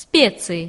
специи.